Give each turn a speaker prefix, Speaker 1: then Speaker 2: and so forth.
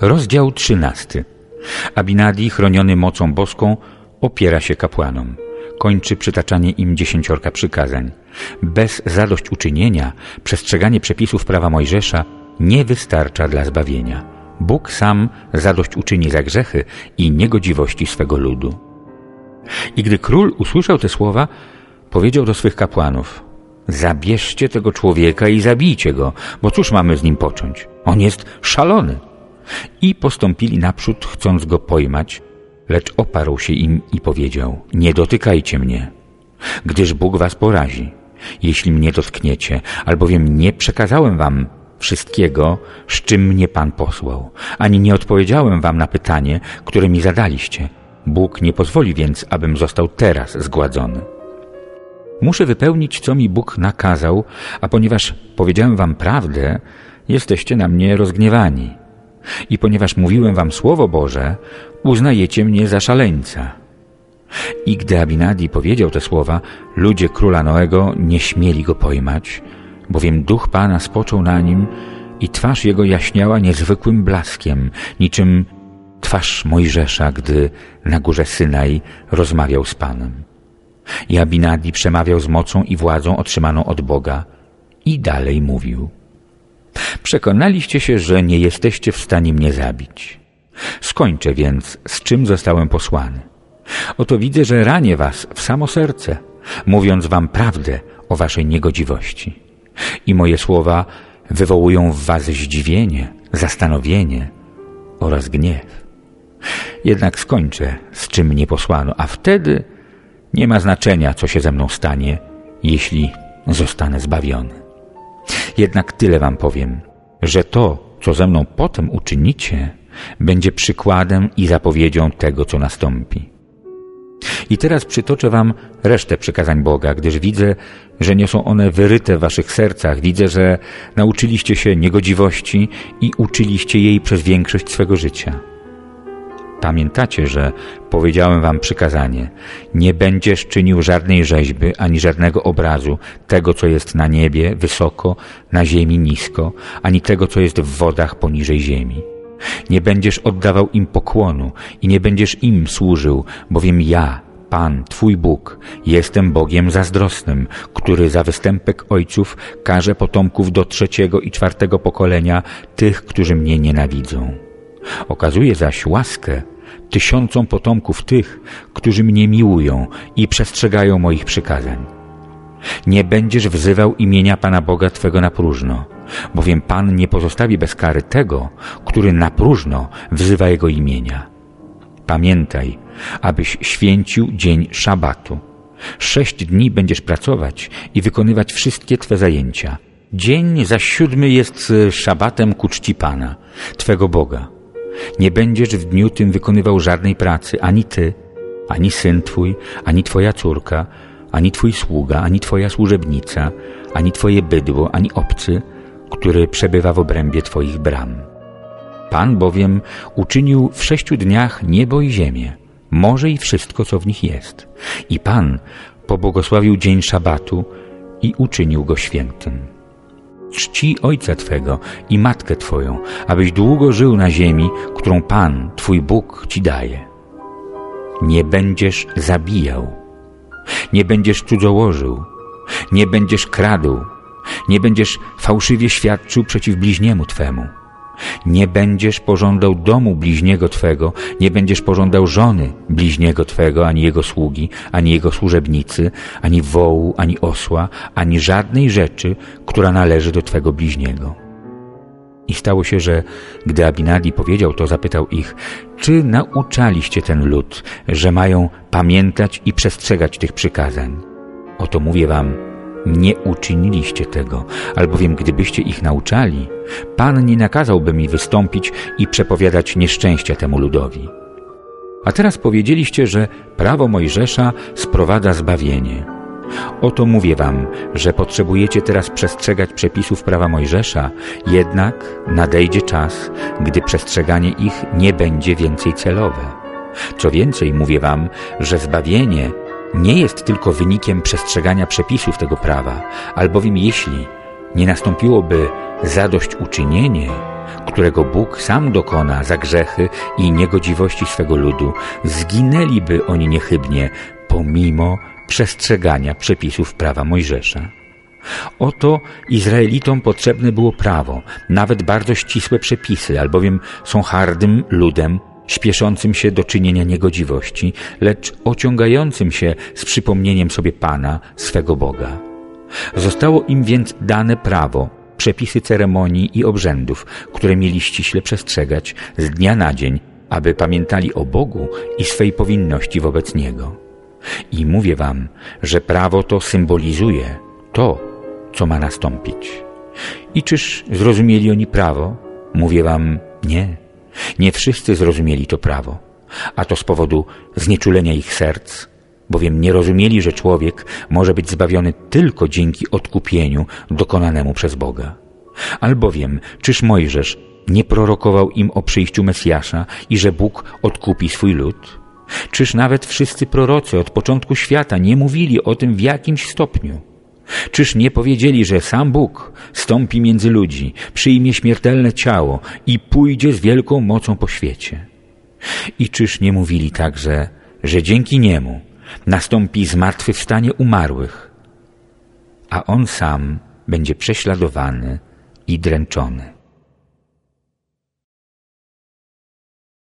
Speaker 1: Rozdział 13. Abinadi, chroniony mocą boską, opiera się kapłanom. Kończy przytaczanie im dziesięciorka przykazań. Bez zadośćuczynienia przestrzeganie przepisów prawa Mojżesza nie wystarcza dla zbawienia. Bóg sam zadośćuczyni za grzechy i niegodziwości swego ludu. I gdy król usłyszał te słowa, powiedział do swych kapłanów Zabierzcie tego człowieka i zabijcie go, bo cóż mamy z nim począć? On jest szalony. I postąpili naprzód, chcąc go pojmać, lecz oparł się im i powiedział, nie dotykajcie mnie, gdyż Bóg was porazi, jeśli mnie dotkniecie, albowiem nie przekazałem wam wszystkiego, z czym mnie Pan posłał, ani nie odpowiedziałem wam na pytanie, które mi zadaliście. Bóg nie pozwoli więc, abym został teraz zgładzony. Muszę wypełnić, co mi Bóg nakazał, a ponieważ powiedziałem wam prawdę, jesteście na mnie rozgniewani. I ponieważ mówiłem wam Słowo Boże, uznajecie mnie za szaleńca. I gdy Abinadi powiedział te słowa, ludzie króla Noego nie śmieli go pojmać, bowiem duch Pana spoczął na nim i twarz jego jaśniała niezwykłym blaskiem, niczym twarz Mojżesza, gdy na górze Synaj rozmawiał z Panem. I Abinadi przemawiał z mocą i władzą otrzymaną od Boga i dalej mówił. Przekonaliście się, że nie jesteście w stanie mnie zabić. Skończę więc, z czym zostałem posłany. Oto widzę, że ranię was w samo serce, mówiąc wam prawdę o waszej niegodziwości. I moje słowa wywołują w was zdziwienie, zastanowienie oraz gniew. Jednak skończę, z czym mnie posłano, a wtedy nie ma znaczenia, co się ze mną stanie, jeśli zostanę zbawiony. Jednak tyle wam powiem, że to, co ze mną potem uczynicie, będzie przykładem i zapowiedzią tego, co nastąpi. I teraz przytoczę wam resztę przykazań Boga, gdyż widzę, że nie są one wyryte w waszych sercach. Widzę, że nauczyliście się niegodziwości i uczyliście jej przez większość swego życia. Pamiętacie, że powiedziałem wam przykazanie. Nie będziesz czynił żadnej rzeźby, ani żadnego obrazu, tego, co jest na niebie, wysoko, na ziemi, nisko, ani tego, co jest w wodach poniżej ziemi. Nie będziesz oddawał im pokłonu i nie będziesz im służył, bowiem ja, Pan, Twój Bóg, jestem Bogiem zazdrosnym, który za występek ojców każe potomków do trzeciego i czwartego pokolenia tych, którzy mnie nienawidzą. Okazuje zaś łaskę tysiącom potomków tych, którzy mnie miłują i przestrzegają moich przykazań. Nie będziesz wzywał imienia Pana Boga Twego na próżno, bowiem Pan nie pozostawi bez kary tego, który na próżno wzywa Jego imienia. Pamiętaj, abyś święcił dzień szabatu. Sześć dni będziesz pracować i wykonywać wszystkie Twe zajęcia. Dzień za siódmy jest szabatem ku czci Pana, Twego Boga. Nie będziesz w dniu tym wykonywał żadnej pracy, ani Ty, ani Syn Twój, ani Twoja córka, ani Twój sługa, ani Twoja służebnica, ani Twoje bydło, ani obcy, który przebywa w obrębie Twoich bram. Pan bowiem uczynił w sześciu dniach niebo i ziemię, morze i wszystko, co w nich jest. I Pan pobłogosławił dzień szabatu i uczynił go świętym. Czci ojca Twego i matkę Twoją, abyś długo żył na ziemi, którą Pan, Twój Bóg Ci daje. Nie będziesz zabijał, nie będziesz cudzołożył, nie będziesz kradł, nie będziesz fałszywie świadczył przeciw bliźniemu Twemu. Nie będziesz pożądał domu bliźniego Twego, nie będziesz pożądał żony bliźniego Twego, ani jego sługi, ani jego służebnicy, ani wołu, ani osła, ani żadnej rzeczy, która należy do Twego bliźniego. I stało się, że gdy Abinadi powiedział to, zapytał ich, czy nauczaliście ten lud, że mają pamiętać i przestrzegać tych przykazań? Oto mówię wam, nie uczyniliście tego, albowiem gdybyście ich nauczali, Pan nie nakazałby mi wystąpić i przepowiadać nieszczęścia temu ludowi. A teraz powiedzieliście, że prawo Mojżesza sprowadza zbawienie. Oto mówię wam, że potrzebujecie teraz przestrzegać przepisów prawa Mojżesza, jednak nadejdzie czas, gdy przestrzeganie ich nie będzie więcej celowe. Co więcej, mówię wam, że zbawienie nie jest tylko wynikiem przestrzegania przepisów tego prawa, albowiem jeśli nie nastąpiłoby zadośćuczynienie, którego Bóg sam dokona za grzechy i niegodziwości swego ludu, zginęliby oni niechybnie, pomimo przestrzegania przepisów prawa Mojżesza. Oto Izraelitom potrzebne było prawo, nawet bardzo ścisłe przepisy, albowiem są hardym ludem, śpieszącym się do czynienia niegodziwości, lecz ociągającym się z przypomnieniem sobie Pana, swego Boga. Zostało im więc dane prawo, przepisy ceremonii i obrzędów, które mieli ściśle przestrzegać z dnia na dzień, aby pamiętali o Bogu i swej powinności wobec Niego. I mówię wam, że prawo to symbolizuje to, co ma nastąpić. I czyż zrozumieli oni prawo? Mówię wam, nie. Nie wszyscy zrozumieli to prawo, a to z powodu znieczulenia ich serc, bowiem nie rozumieli, że człowiek może być zbawiony tylko dzięki odkupieniu dokonanemu przez Boga. Albowiem, czyż Mojżesz nie prorokował im o przyjściu Mesjasza i że Bóg odkupi swój lud? Czyż nawet wszyscy prorocy od początku świata nie mówili o tym w jakimś stopniu? Czyż nie powiedzieli, że sam Bóg stąpi między ludzi, przyjmie śmiertelne ciało i pójdzie z wielką mocą po świecie? I czyż nie mówili także, że dzięki Niemu nastąpi zmartwychwstanie umarłych, a On sam będzie prześladowany i dręczony?